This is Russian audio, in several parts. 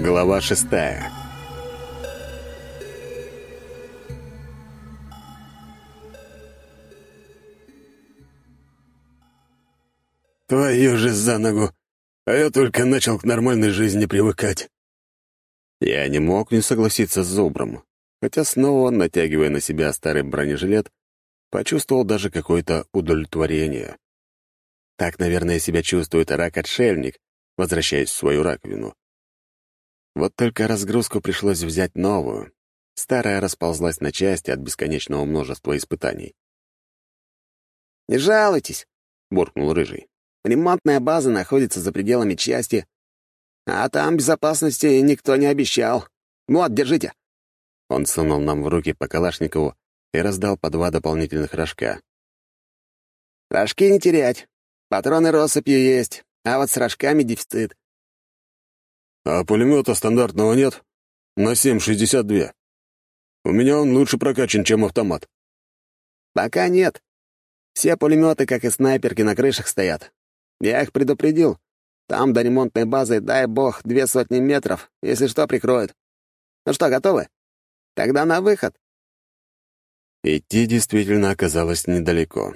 Глава шестая «Твою же за ногу! А я только начал к нормальной жизни привыкать!» Я не мог не согласиться с Зубром, хотя снова, натягивая на себя старый бронежилет, почувствовал даже какое-то удовлетворение. Так, наверное, себя чувствует рак-отшельник, возвращаясь в свою раковину. Вот только разгрузку пришлось взять новую. Старая расползлась на части от бесконечного множества испытаний. «Не жалуйтесь», — буркнул Рыжий. «Ремонтная база находится за пределами части, а там безопасности никто не обещал. Вот, держите». Он сунул нам в руки по Калашникову и раздал по два дополнительных рожка. «Рожки не терять. Патроны россыпью есть, а вот с рожками дефицит. А пулемета стандартного нет? На 7,62. У меня он лучше прокачан, чем автомат. Пока нет. Все пулеметы, как и снайперки, на крышах стоят. Я их предупредил. Там до ремонтной базы, дай бог, две сотни метров, если что, прикроют. Ну что, готовы? Тогда на выход. Идти действительно оказалось недалеко.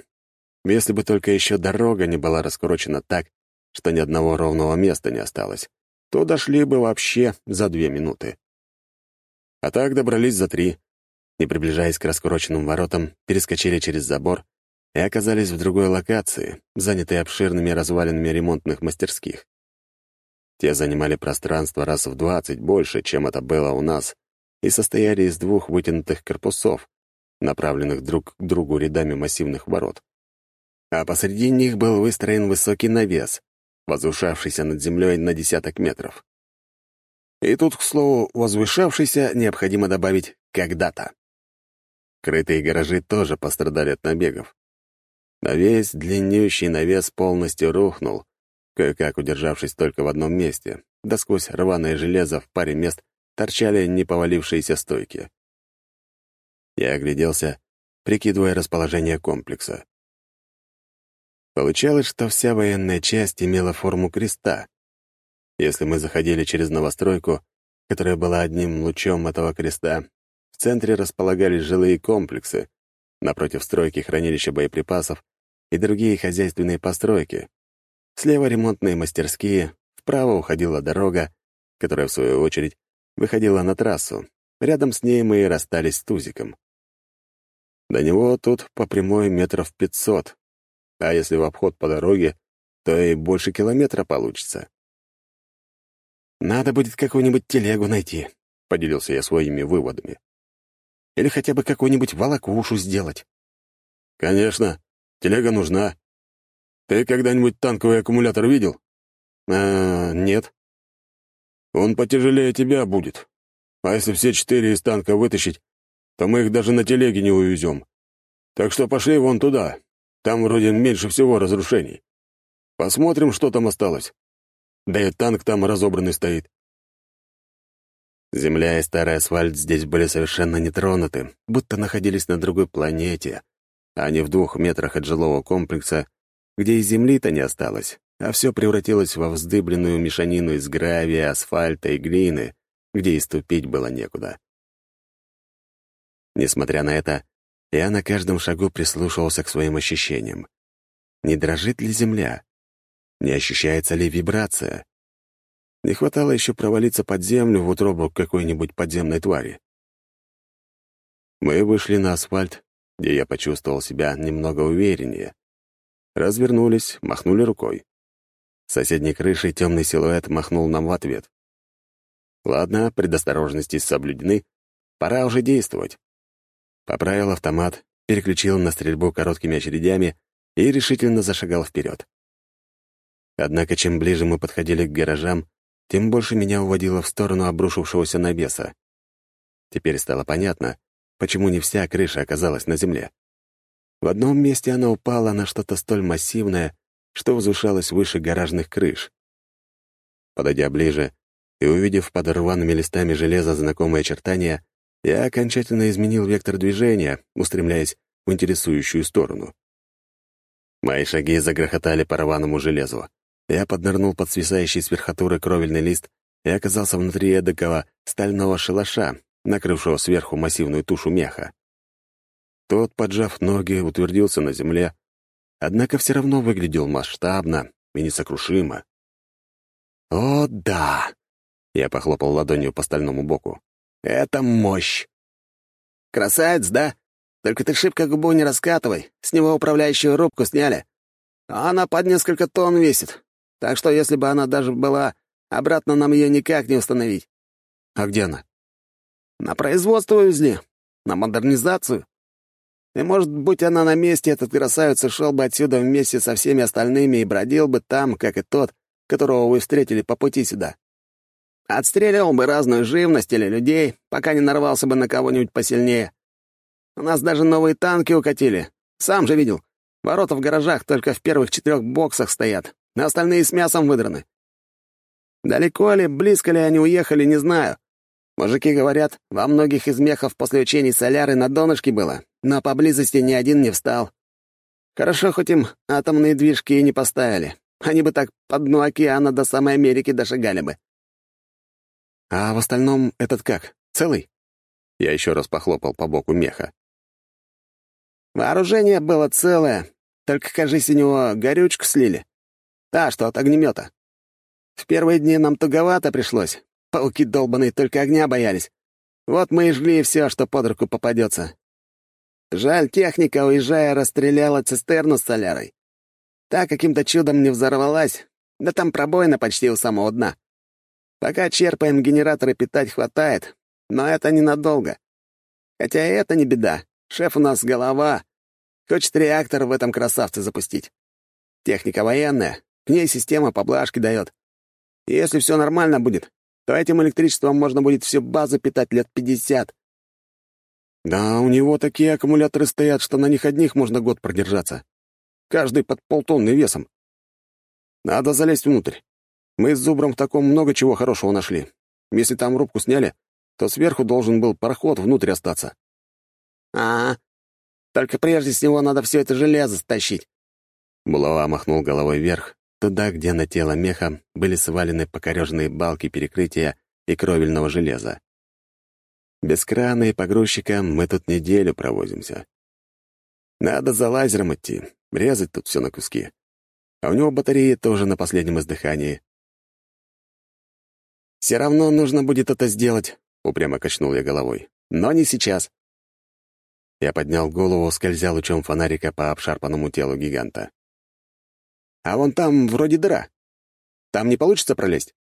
Если бы только еще дорога не была раскурочена так, что ни одного ровного места не осталось то дошли бы вообще за две минуты. А так добрались за три, не приближаясь к раскуроченным воротам, перескочили через забор и оказались в другой локации, занятой обширными развалинами ремонтных мастерских. Те занимали пространство раз в двадцать больше, чем это было у нас, и состояли из двух вытянутых корпусов, направленных друг к другу рядами массивных ворот. А посреди них был выстроен высокий навес, возвышавшийся над землей на десяток метров. И тут, к слову, возвышавшийся необходимо добавить «когда-то». Крытые гаражи тоже пострадали от набегов. Но весь длиннющий навес полностью рухнул, кое-как удержавшись только в одном месте, да сквозь рваное железо в паре мест торчали неповалившиеся стойки. Я огляделся, прикидывая расположение комплекса. Получалось, что вся военная часть имела форму креста. Если мы заходили через новостройку, которая была одним лучом этого креста, в центре располагались жилые комплексы, напротив стройки хранилища боеприпасов и другие хозяйственные постройки. Слева ремонтные мастерские, вправо уходила дорога, которая, в свою очередь, выходила на трассу. Рядом с ней мы и расстались с Тузиком. До него тут по прямой метров пятьсот, а если в обход по дороге, то и больше километра получится. «Надо будет какую-нибудь телегу найти», — поделился я своими выводами. «Или хотя бы какую-нибудь волокушу сделать». «Конечно, телега нужна. Ты когда-нибудь танковый аккумулятор видел?» «А, нет». «Он потяжелее тебя будет. А если все четыре из танка вытащить, то мы их даже на телеге не увезем. Так что пошли вон туда, там вроде меньше всего разрушений. Посмотрим, что там осталось. Да и танк там разобранный стоит. Земля и старый асфальт здесь были совершенно нетронуты, будто находились на другой планете, а не в двух метрах от жилого комплекса, где и земли-то не осталось, а все превратилось во вздыбленную мешанину из гравия, асфальта и глины, где и ступить было некуда. Несмотря на это, я на каждом шагу прислушивался к своим ощущениям. Не дрожит ли земля? Не ощущается ли вибрация? Не хватало еще провалиться под землю в утробу какой-нибудь подземной твари. Мы вышли на асфальт, где я почувствовал себя немного увереннее. Развернулись, махнули рукой. С соседней крышей темный силуэт махнул нам в ответ. Ладно, предосторожности соблюдены, пора уже действовать. Поправил автомат, переключил на стрельбу короткими очередями и решительно зашагал вперед. Однако, чем ближе мы подходили к гаражам, тем больше меня уводило в сторону обрушившегося навеса. Теперь стало понятно, почему не вся крыша оказалась на земле. В одном месте она упала на что-то столь массивное, что возвышалось выше гаражных крыш. Подойдя ближе и увидев под рваными листами железа знакомые очертания, я окончательно изменил вектор движения, устремляясь в интересующую сторону. Мои шаги загрохотали по рваному железу. Я поднырнул под свисающий с верхотуры кровельный лист и оказался внутри эдакого стального шалаша, накрывшего сверху массивную тушу меха. Тот, поджав ноги, утвердился на земле, однако все равно выглядел масштабно и несокрушимо. «О, да!» — я похлопал ладонью по стальному боку. «Это мощь!» «Красавец, да? Только ты шибко губу не раскатывай. С него управляющую рубку сняли. А она под несколько тонн весит. Так что если бы она даже была, обратно нам ее никак не установить». «А где она?» «На производство увезли. На модернизацию. И, может, будь она на месте, этот красавец ушел бы отсюда вместе со всеми остальными и бродил бы там, как и тот, которого вы встретили по пути сюда. Отстреливал бы разную живность или людей, пока не нарвался бы на кого-нибудь посильнее. У нас даже новые танки укатили. Сам же видел. Ворота в гаражах только в первых четырех боксах стоят, а остальные с мясом выдраны. Далеко ли, близко ли они уехали, не знаю. Мужики говорят, во многих из мехов после учений соляры на донышке было, но поблизости ни один не встал. Хорошо, хоть им атомные движки и не поставили. Они бы так по дну океана до самой Америки дошагали бы. А в остальном этот как? Целый? Я еще раз похлопал по боку меха. Вооружение было целое, только, кажись, у него горючку слили. Та, что от огнемета. В первые дни нам туговато пришлось. Пауки долбаные только огня боялись. Вот мы и жгли все, что под руку попадется. Жаль, техника, уезжая, расстреляла цистерну с солярой. Та каким-то чудом не взорвалась, да там пробоина почти у самого дна. Пока черпаем, генераторы питать хватает, но это ненадолго. Хотя и это не беда. Шеф у нас голова. Хочет реактор в этом красавце запустить. Техника военная, к ней система поблажки дает. Если все нормально будет, то этим электричеством можно будет всю базу питать лет пятьдесят. Да, у него такие аккумуляторы стоят, что на них одних можно год продержаться. Каждый под полтонны весом. Надо залезть внутрь. Мы с Зубром в таком много чего хорошего нашли. Если там рубку сняли, то сверху должен был пароход внутрь остаться. А, только прежде с него надо все это железо стащить. Булава махнул головой вверх, туда, где на тело меха были свалены покореженные балки перекрытия и кровельного железа. Без крана и погрузчика мы тут неделю провозимся. Надо за лазером идти, резать тут все на куски. А у него батареи тоже на последнем издыхании. «Все равно нужно будет это сделать», — упрямо качнул я головой. «Но не сейчас». Я поднял голову, скользя лучом фонарика по обшарпанному телу гиганта. «А вон там вроде дыра. Там не получится пролезть?»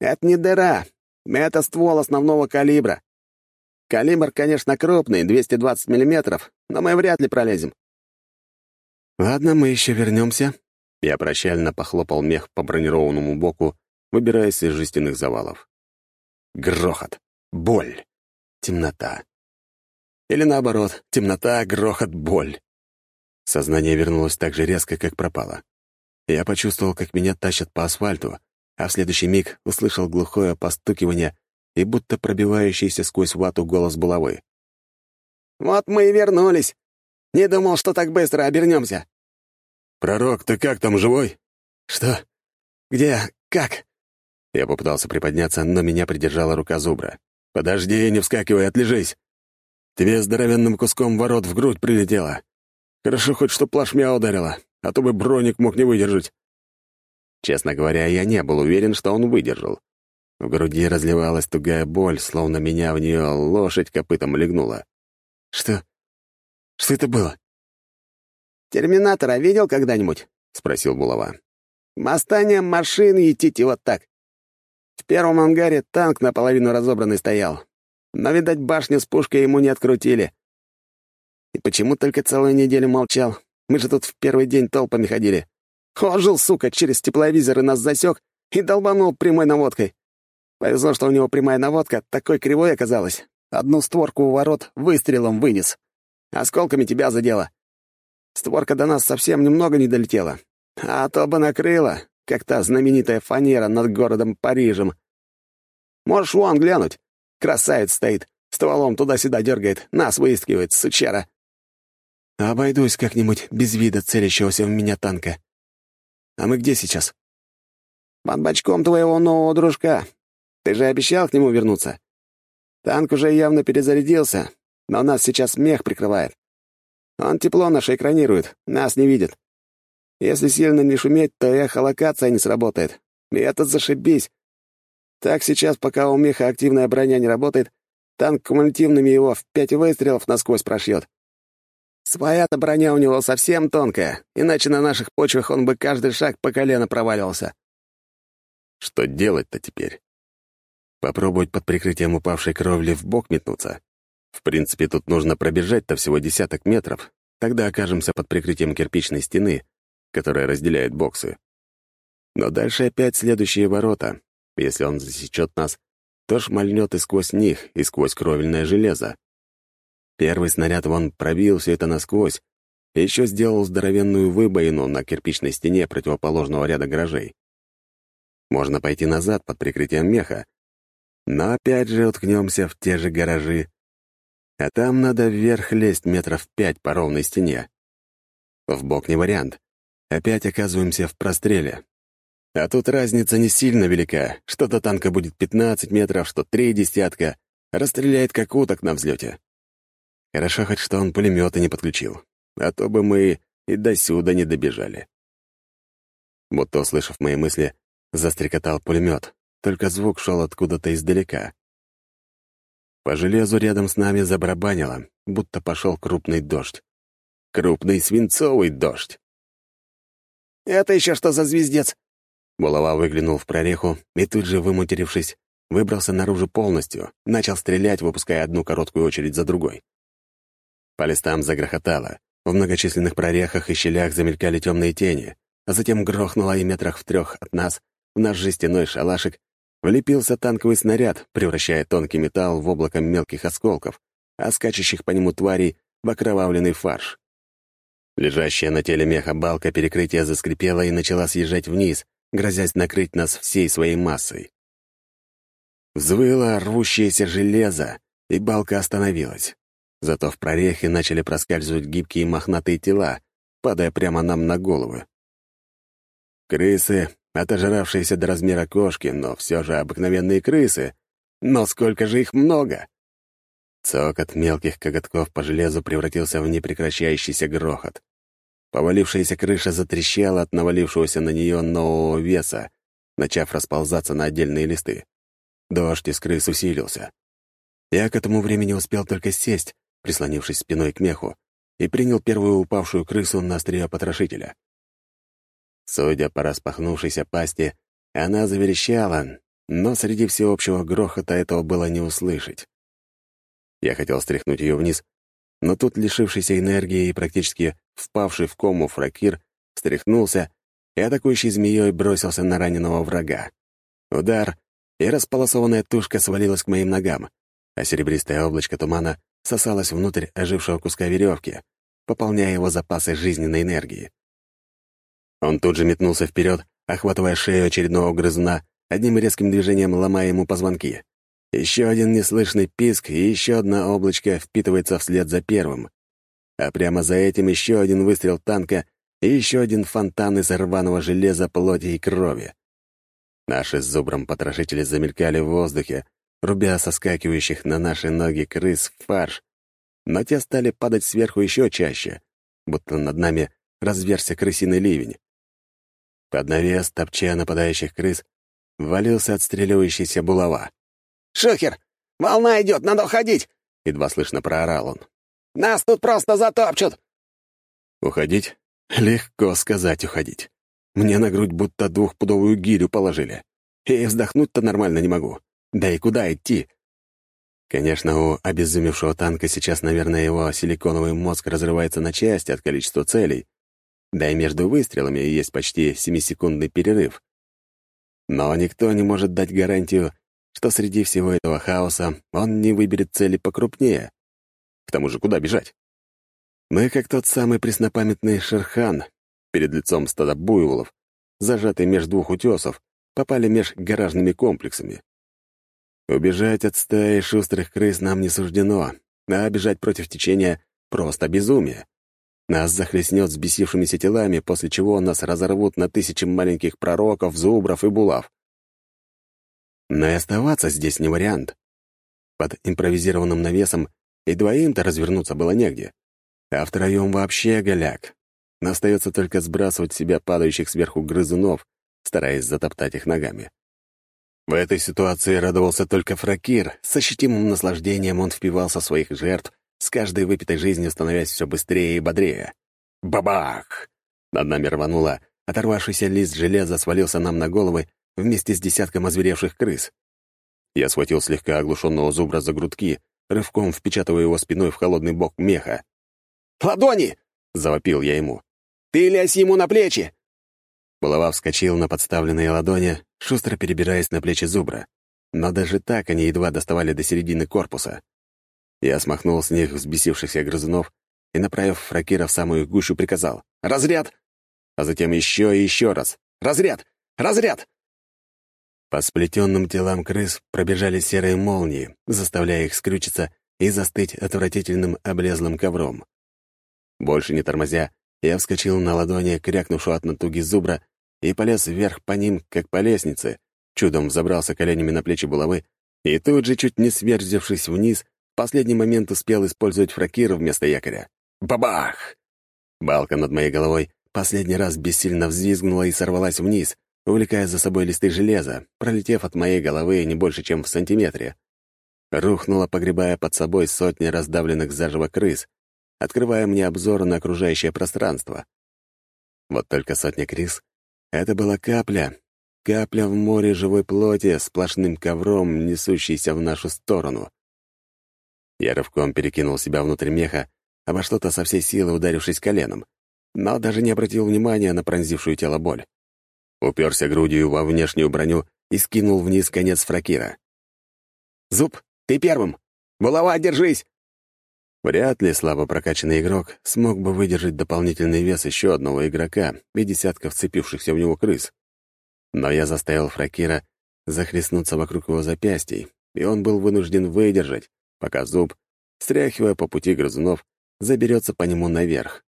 «Это не дыра. Это ствол основного калибра. Калибр, конечно, крупный, 220 миллиметров, но мы вряд ли пролезем. «Ладно, мы еще вернемся». Я прощально похлопал мех по бронированному боку, выбираясь из жестяных завалов. Грохот, боль, темнота. Или наоборот, темнота, грохот, боль. Сознание вернулось так же резко, как пропало. Я почувствовал, как меня тащат по асфальту, а в следующий миг услышал глухое постукивание и будто пробивающийся сквозь вату голос булавы. «Вот мы и вернулись. Не думал, что так быстро обернемся». «Пророк, ты как там, живой?» «Что? Где? Как?» Я попытался приподняться, но меня придержала рука зубра. «Подожди, не вскакивай, отлежись. Тебе здоровенным куском ворот в грудь прилетело. Хорошо хоть что плашмя ударила, а то бы броник мог не выдержать». Честно говоря, я не был уверен, что он выдержал. В груди разливалась тугая боль, словно меня в нее лошадь копытом легнула. «Что? Что это было?» «Терминатора видел когда-нибудь?» — спросил Булава. «Восстание машин етите вот так. В первом ангаре танк наполовину разобранный стоял. Но, видать, башню с пушкой ему не открутили. И почему только целую неделю молчал? Мы же тут в первый день толпами ходили. Ожил, сука, через тепловизор и нас засек и долбанул прямой наводкой. Повезло, что у него прямая наводка такой кривой оказалась. Одну створку у ворот выстрелом вынес. Осколками тебя задело. Створка до нас совсем немного не долетела. А то бы накрыла, как та знаменитая фанера над городом Парижем. Можешь вон глянуть. Красавец стоит, стволом туда-сюда дергает, нас выискивает, сучара. Обойдусь как-нибудь без вида целящегося в меня танка. А мы где сейчас? Под бочком твоего нового дружка. Ты же обещал к нему вернуться. Танк уже явно перезарядился, но нас сейчас мех прикрывает. Он тепло наше экранирует, нас не видит. Если сильно не шуметь, то эхолокация не сработает. И это зашибись. Так сейчас, пока у меха активная броня не работает, танк кумулятивными его в пять выстрелов насквозь прошьет. Своя-то броня у него совсем тонкая, иначе на наших почвах он бы каждый шаг по колено проваливался. Что делать-то теперь? Попробовать под прикрытием упавшей кровли в бок метнуться? В принципе, тут нужно пробежать-то всего десяток метров, тогда окажемся под прикрытием кирпичной стены, которая разделяет боксы. Но дальше опять следующие ворота. Если он засечет нас, то шмальнет и сквозь них, и сквозь кровельное железо. Первый снаряд вон пробил все это насквозь, и еще сделал здоровенную выбоину на кирпичной стене противоположного ряда гаражей. Можно пойти назад под прикрытием меха, но опять же уткнемся в те же гаражи. А там надо вверх лезть метров пять по ровной стене. В бок не вариант. Опять оказываемся в простреле. А тут разница не сильно велика. Что до танка будет 15 метров, что три десятка. Расстреляет как уток на взлете. Хорошо хоть, что он пулеметы не подключил. А то бы мы и до сюда не добежали. Будто услышав мои мысли, Застрекотал пулемет, только звук шел откуда-то издалека. По железу рядом с нами забарабанило, будто пошел крупный дождь. Крупный свинцовый дождь. «Это еще что за звездец?» Булава выглянул в прореху и тут же, выматерившись, выбрался наружу полностью, начал стрелять, выпуская одну короткую очередь за другой. По листам загрохотало, в многочисленных прорехах и щелях замелькали темные тени, а затем грохнуло и метрах в трех от нас в наш жестяной шалашик влепился танковый снаряд, превращая тонкий металл в облако мелких осколков, а скачущих по нему тварей в окровавленный фарш. Лежащая на теле меха балка перекрытия заскрипела и начала съезжать вниз, грозясь накрыть нас всей своей массой. Взвыло рвущееся железо, и балка остановилась. Зато в прорехе начали проскальзывать гибкие мохнатые тела, падая прямо нам на головы. Крысы, отожравшиеся до размера кошки, но все же обыкновенные крысы. Но сколько же их много! Цокот мелких коготков по железу превратился в непрекращающийся грохот. Повалившаяся крыша затрещала от навалившегося на нее нового веса, начав расползаться на отдельные листы. Дождь из крыс усилился. Я к этому времени успел только сесть, прислонившись спиной к меху, и принял первую упавшую крысу на острие потрошителя. Судя по распахнувшейся пасти, она заверещала, но среди всеобщего грохота этого было не услышать. Я хотел стряхнуть ее вниз, но тут лишившийся энергии и практически впавший в кому фракир встряхнулся и атакующий змеей бросился на раненого врага. Удар, и располосованная тушка свалилась к моим ногам, а серебристое облачко тумана сосалось внутрь ожившего куска веревки, пополняя его запасы жизненной энергии. Он тут же метнулся вперед, охватывая шею очередного грызуна, одним резким движением ломая ему позвонки. Еще один неслышный писк, и еще одно облачко впитывается вслед за первым. А прямо за этим еще один выстрел танка и еще один фонтан из рваного железа, плоти и крови. Наши с зубром потрошители замелькали в воздухе, рубя соскакивающих на наши ноги крыс в фарш, но те стали падать сверху еще чаще, будто над нами разверся крысиный ливень. Под навес, топча нападающих крыс, валился отстреливающийся булава. «Шухер! Волна идет, надо уходить!» — едва слышно проорал он. «Нас тут просто затопчут!» «Уходить? Легко сказать уходить. Мне на грудь будто двухпудовую гирю положили. И вздохнуть-то нормально не могу. Да и куда идти?» Конечно, у обезумевшего танка сейчас, наверное, его силиконовый мозг разрывается на части от количества целей, да и между выстрелами есть почти семисекундный перерыв. Но никто не может дать гарантию, что среди всего этого хаоса он не выберет цели покрупнее. К тому же, куда бежать? Мы как тот самый преснопамятный Шерхан перед лицом стада буйволов, зажатый меж двух утесов, попали меж гаражными комплексами. Убежать от стаи шустрых крыс нам не суждено, а бежать против течения — просто безумие. Нас захлестнет с бесившимися телами, после чего нас разорвут на тысячи маленьких пророков, зубров и булав. Но и оставаться здесь не вариант. Под импровизированным навесом и двоим-то развернуться было негде. А втроем вообще голяк. Остается только сбрасывать себя падающих сверху грызунов, стараясь затоптать их ногами. В этой ситуации радовался только Фракир. С ощутимым наслаждением он впивался в своих жертв, с каждой выпитой жизнью становясь все быстрее и бодрее. Бабах! Над нами рвануло, оторвавшийся лист железа свалился нам на головы вместе с десятком озверевших крыс. Я схватил слегка оглушенного зубра за грудки, рывком впечатывая его спиной в холодный бок меха. «Ладони!» — завопил я ему. «Ты лясь ему на плечи!» Булава вскочил на подставленные ладони, шустро перебираясь на плечи зубра. Но даже так они едва доставали до середины корпуса. Я смахнул с них взбесившихся грызунов и, направив фракира в самую гущу, приказал «Разряд!» А затем еще и еще раз «Разряд! Разряд!» По сплетенным телам крыс пробежали серые молнии, заставляя их скрючиться и застыть отвратительным облезлым ковром. Больше не тормозя, я вскочил на ладони, крякнувшего от натуги зубра, и полез вверх по ним, как по лестнице, чудом взобрался коленями на плечи булавы и тут же, чуть не сверзившись вниз, в последний момент успел использовать фракир вместо якоря. Бабах! Балка над моей головой последний раз бессильно взвизгнула и сорвалась вниз, увлекая за собой листы железа, пролетев от моей головы не больше, чем в сантиметре. Рухнула, погребая под собой сотни раздавленных заживо крыс, открывая мне обзор на окружающее пространство. Вот только сотня крыс это была капля, капля в море живой плоти, сплошным ковром, несущейся в нашу сторону. Я рывком перекинул себя внутрь меха, обо что-то со всей силы ударившись коленом, но даже не обратил внимания на пронзившую тело боль. Уперся грудью во внешнюю броню и скинул вниз конец фракира. «Зуб, ты первым! Булава, держись!» Вряд ли слабо прокачанный игрок смог бы выдержать дополнительный вес еще одного игрока и десятков вцепившихся в него крыс. Но я заставил Фракира захлестнуться вокруг его запястий, и он был вынужден выдержать, пока зуб, стряхивая по пути грызунов, заберется по нему наверх.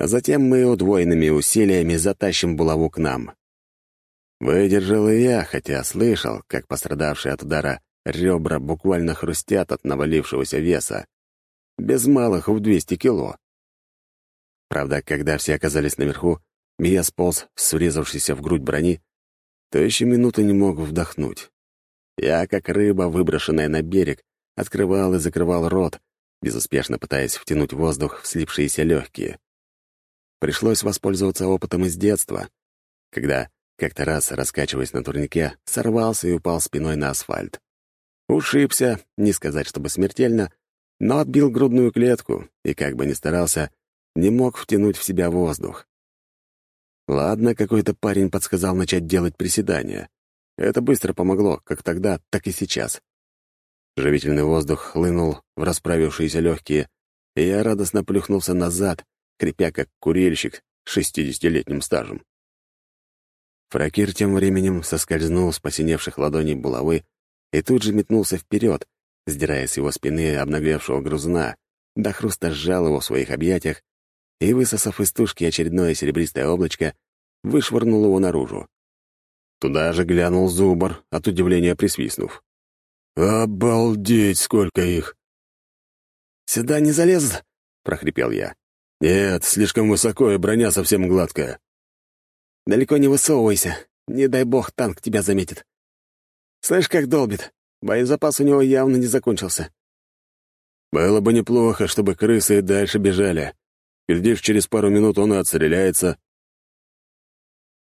А затем мы удвоенными усилиями затащим булаву к нам. Выдержал и я, хотя слышал, как пострадавшие от удара ребра буквально хрустят от навалившегося веса без малых в 200 кило. Правда, когда все оказались наверху, я сполз с в грудь брони, то еще минуты не мог вдохнуть. Я, как рыба, выброшенная на берег, открывал и закрывал рот, безуспешно пытаясь втянуть воздух в слипшиеся легкие. Пришлось воспользоваться опытом из детства, когда, как-то раз, раскачиваясь на турнике, сорвался и упал спиной на асфальт. Ушибся, не сказать, чтобы смертельно, но отбил грудную клетку и, как бы ни старался, не мог втянуть в себя воздух. Ладно, какой-то парень подсказал начать делать приседания. Это быстро помогло, как тогда, так и сейчас. Живительный воздух хлынул в расправившиеся легкие, и я радостно плюхнулся назад, крепя как курильщик с шестидесятилетним стажем. Фракир тем временем соскользнул с посиневших ладоней булавы и тут же метнулся вперед, сдирая с его спины обнаглевшего грузна, до хруста сжал его в своих объятиях и, высосав из тушки очередное серебристое облачко, вышвырнул его наружу. Туда же глянул зубр, от удивления присвистнув. «Обалдеть, сколько их!» «Сюда не залезут?» — прохрипел я. «Нет, слишком высоко, и броня совсем гладкая». «Далеко не высовывайся. Не дай бог танк тебя заметит. Слышь, как долбит. Боезапас у него явно не закончился. Было бы неплохо, чтобы крысы и дальше бежали. Глядишь, через пару минут он и отстреляется.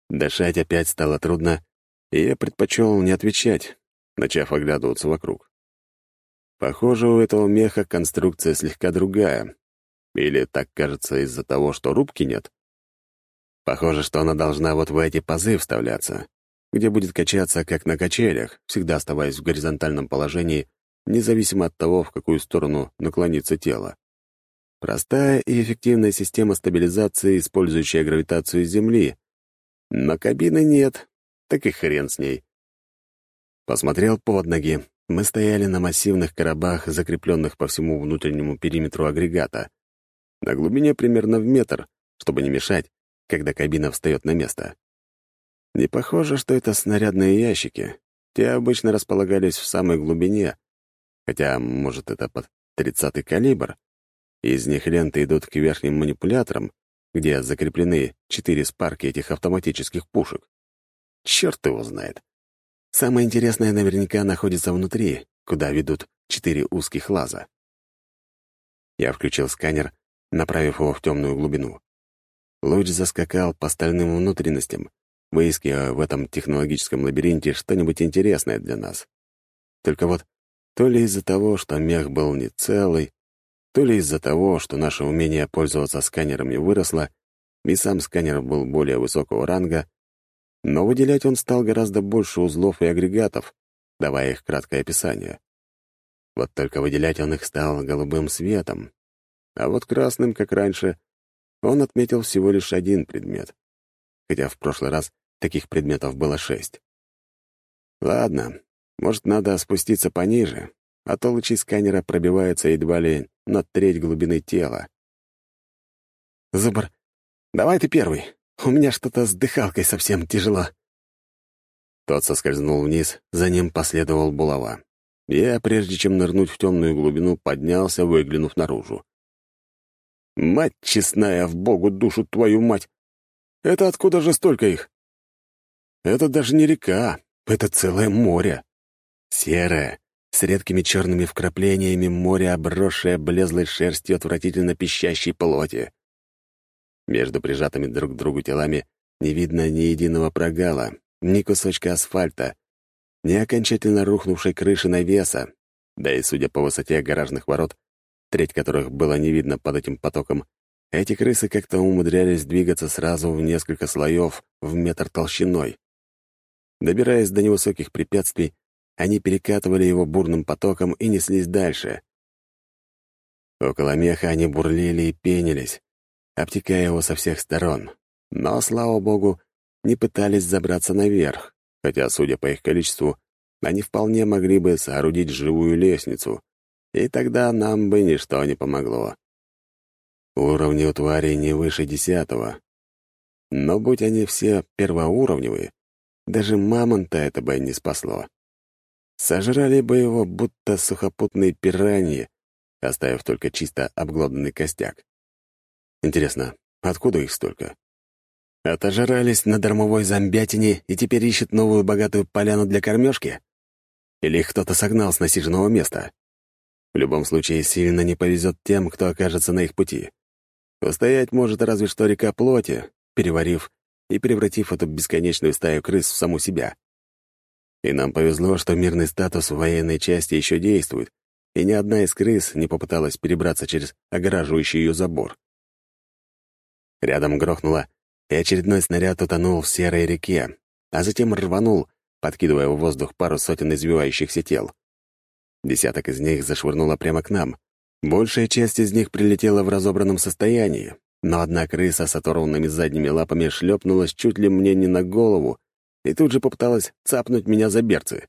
Дышать опять стало трудно, и я предпочел не отвечать, начав оглядываться вокруг. Похоже, у этого меха конструкция слегка другая. Или так кажется из-за того, что рубки нет. Похоже, что она должна вот в эти пазы вставляться где будет качаться, как на качелях, всегда оставаясь в горизонтальном положении, независимо от того, в какую сторону наклонится тело. Простая и эффективная система стабилизации, использующая гравитацию Земли. Но кабины нет, так и хрен с ней. Посмотрел под ноги. Мы стояли на массивных коробах, закрепленных по всему внутреннему периметру агрегата. На глубине примерно в метр, чтобы не мешать, когда кабина встает на место. Не похоже, что это снарядные ящики. Те обычно располагались в самой глубине, хотя, может, это под тридцатый калибр. Из них ленты идут к верхним манипуляторам, где закреплены четыре спарки этих автоматических пушек. Черт его знает. Самое интересное наверняка находится внутри, куда ведут четыре узких лаза. Я включил сканер, направив его в темную глубину. Луч заскакал по стальным внутренностям, выискивая в этом технологическом лабиринте что-нибудь интересное для нас. Только вот то ли из-за того, что мех был не целый, то ли из-за того, что наше умение пользоваться сканерами выросло, и сам сканер был более высокого ранга, но выделять он стал гораздо больше узлов и агрегатов, давая их краткое описание. Вот только выделять он их стал голубым светом, а вот красным, как раньше, он отметил всего лишь один предмет, хотя в прошлый раз таких предметов было шесть. Ладно, может, надо спуститься пониже, а то лучи сканера пробиваются едва ли на треть глубины тела. «Зубр, давай ты первый. У меня что-то с дыхалкой совсем тяжело». Тот соскользнул вниз, за ним последовал булава. Я, прежде чем нырнуть в темную глубину, поднялся, выглянув наружу. «Мать честная, в богу душу твою мать! Это откуда же столько их?» «Это даже не река, это целое море. Серое, с редкими черными вкраплениями море, обросшее блезлой шерстью отвратительно пищащей плоти. Между прижатыми друг к другу телами не видно ни единого прогала, ни кусочка асфальта, ни окончательно рухнувшей крыши навеса, да и, судя по высоте гаражных ворот, треть которых было не видно под этим потоком, эти крысы как-то умудрялись двигаться сразу в несколько слоев в метр толщиной. Добираясь до невысоких препятствий, они перекатывали его бурным потоком и неслись дальше. Около меха они бурлили и пенились, обтекая его со всех сторон. Но, слава богу, не пытались забраться наверх, хотя, судя по их количеству, они вполне могли бы соорудить живую лестницу, и тогда нам бы ничто не помогло. Уровни у тварей не выше десятого. Но будь они все первоуровневые, даже мамонта это бы не спасло. Сожрали бы его, будто сухопутные пираньи, оставив только чисто обглоданный костяк. Интересно, откуда их столько? Отожрались на дармовой зомбятине и теперь ищут новую богатую поляну для кормежки? Или их кто-то согнал с насиженного места? В любом случае, сильно не повезет тем, кто окажется на их пути. Устоять может разве что река плоти, переварив и превратив эту бесконечную стаю крыс в саму себя. И нам повезло, что мирный статус в военной части еще действует, и ни одна из крыс не попыталась перебраться через огораживающий ее забор. Рядом грохнуло, и очередной снаряд утонул в серой реке, а затем рванул, подкидывая в воздух пару сотен извивающихся тел. Десяток из них зашвырнуло прямо к нам. Большая часть из них прилетела в разобранном состоянии, но одна крыса с оторванными задними лапами шлепнулась чуть ли мне не на голову и тут же попыталась цапнуть меня за берцы.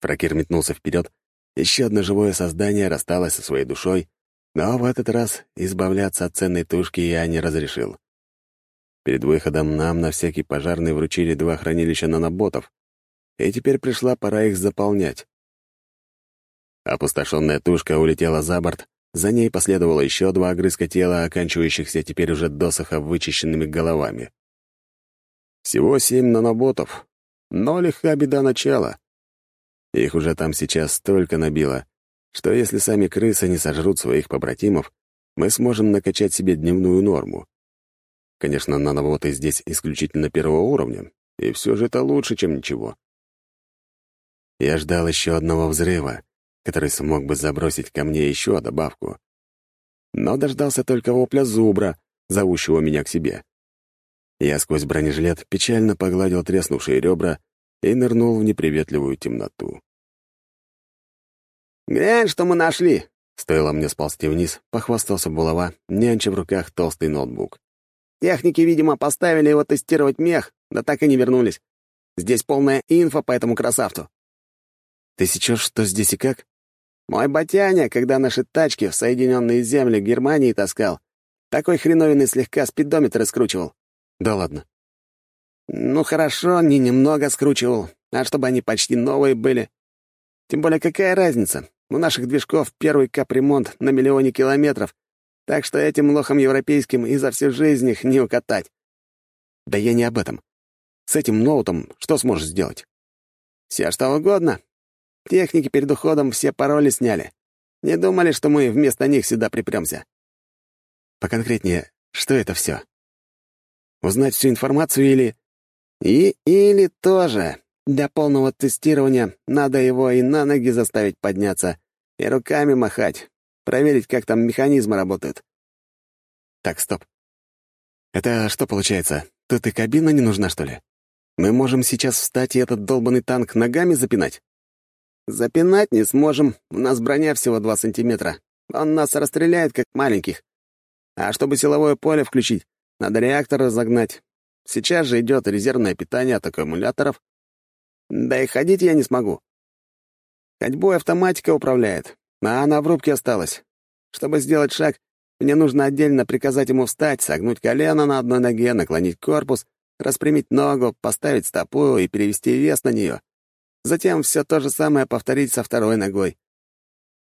Фракир метнулся вперед, еще одно живое создание рассталось со своей душой, но в этот раз избавляться от ценной тушки я не разрешил. Перед выходом нам на всякий пожарный вручили два хранилища наноботов, и теперь пришла пора их заполнять. Опустошенная тушка улетела за борт, за ней последовало еще два огрызка тела, оканчивающихся теперь уже досоха вычищенными головами. Всего семь наноботов, но лиха беда начала. Их уже там сейчас столько набило, что если сами крысы не сожрут своих побратимов, мы сможем накачать себе дневную норму. Конечно, наноботы здесь исключительно первого уровня, и все же это лучше, чем ничего. Я ждал еще одного взрыва, который смог бы забросить ко мне еще добавку. Но дождался только вопля зубра, зовущего меня к себе. Я сквозь бронежилет печально погладил треснувшие ребра и нырнул в неприветливую темноту. «Глянь, что мы нашли!» Стоило мне сползти вниз, похвастался булава, нянча в руках толстый ноутбук. «Техники, видимо, поставили его тестировать мех, да так и не вернулись. Здесь полная инфа по этому красавцу». «Ты сечешь, что здесь и как?» Мой батяня, когда наши тачки в Соединенные Земли Германии таскал, такой хреновиной слегка спидометр скручивал. Да ладно. Ну хорошо, не немного скручивал. а чтобы они почти новые были. Тем более какая разница? У наших движков первый капремонт на миллионе километров, так что этим лохам европейским и за всю жизнь их не укатать. Да я не об этом. С этим ноутом что сможешь сделать? Все что угодно. Техники перед уходом все пароли сняли. Не думали, что мы вместо них сюда припремся. Поконкретнее, что это все? Узнать всю информацию или... И или тоже. Для полного тестирования надо его и на ноги заставить подняться, и руками махать, проверить, как там механизмы работают. Так, стоп. Это что получается? Тут и кабина не нужна, что ли? Мы можем сейчас встать и этот долбанный танк ногами запинать? Запинать не сможем, у нас броня всего два сантиметра. Он нас расстреляет, как маленьких. А чтобы силовое поле включить, надо реактор разогнать. Сейчас же идет резервное питание от аккумуляторов. Да и ходить я не смогу. Ходьбой автоматика управляет, а она в рубке осталась. Чтобы сделать шаг, мне нужно отдельно приказать ему встать, согнуть колено на одной ноге, наклонить корпус, распрямить ногу, поставить стопу и перевести вес на нее. Затем все то же самое повторить со второй ногой.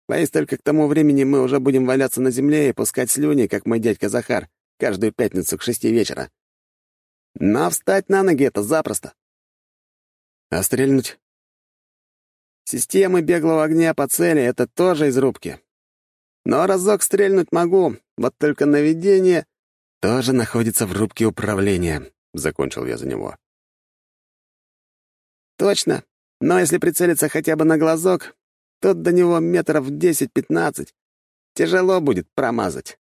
Боюсь, только к тому времени мы уже будем валяться на земле и пускать слюни, как мой дядька Захар, каждую пятницу к шести вечера. Но встать на ноги — это запросто. А стрельнуть? Системы беглого огня по цели — это тоже из рубки. Но разок стрельнуть могу, вот только наведение тоже находится в рубке управления, — закончил я за него. Точно. Но если прицелиться хотя бы на глазок, тут до него метров десять-пятнадцать. Тяжело будет промазать.